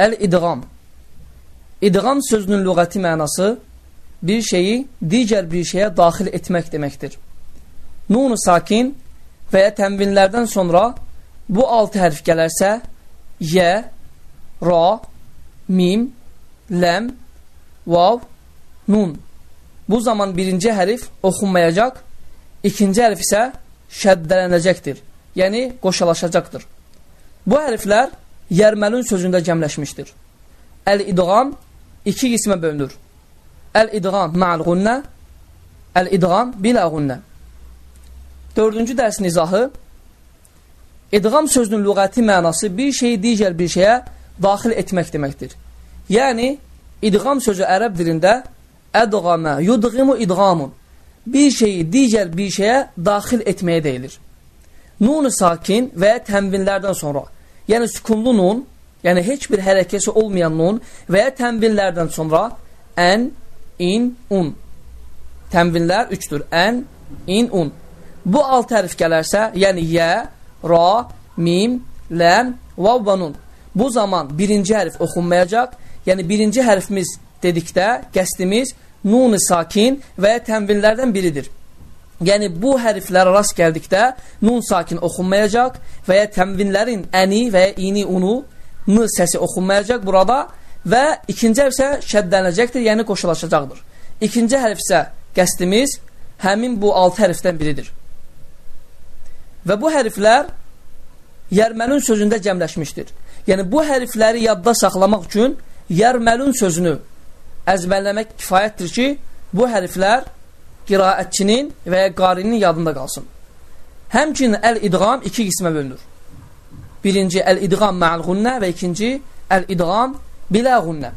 Əl-idğam. İdğam sözünün lüğəti mənası bir şeyi digər bir şeyə daxil etmək deməkdir. Nun-u sakin və ya tənvinlərdən sonra bu altı hərf gələrsə, yə, ra, mim, ləm, vav, nun. Bu zaman birinci hərif oxunmayacaq, ikinci hərif isə şəddələnəcəkdir, yəni qoşalaşacaqdır. Bu hərflər yərməlun sözündə cəmləşmişdir. Əl-idğam iki qismə bölünür. Əl-idğam ma'al-qunnə, əl-idğam bilə-qunnə. Dördüncü dərsin izahı, idğam sözünün lüğəti mənası bir şeyi digər bir şeyə daxil etmək deməkdir. Yəni, idğam sözü ərəb dilində ədğamə, yudğimu idğamun. Bir şeyi digər bir şeyə daxil etməyə deyilir. Nun-u sakin və tənvinlərdən sonra, yəni sükunlu nun, yəni heç bir hərəkəsi olmayan nun və ya tənvinlərdən sonra ən, in, un. Tənvinlər üçdür. Ən, in, un. Bu alt hərf gələrsə, yəni yə, ra, mim, ləm, vav və nun. Bu zaman birinci hərf oxunmayacaq. Yəni birinci hərfimiz dedikdə qəsdimiz nun-i sakin və ya tənvinlərdən biridir. Yəni bu hərflərə rast gəldikdə nun sakin oxunmayacaq və ya tənvinlərin əni və ya ini, unu, n səsi oxunmayacaq burada və ikinci hərf isə şəddələnəcəkdir, yəni qoşulaşacaqdır. İkinci hərf isə qəsdimiz həmin bu altı hərfdən biridir. Və bu hərflər yərməlun sözündə cəmləşmişdir. Yəni bu hərfləri yadda saxlamaq üçün yərməlun sözünü əzbərləmək kifayətdir ki, bu hərflər qiraətçinin və ya qarinin yadında qalsın. Həmçinin əl-idğam iki qismə bölünür. Birinci əl-idğam mə'al-ğunnə və ikinci əl-idğam bilə-ğunnə.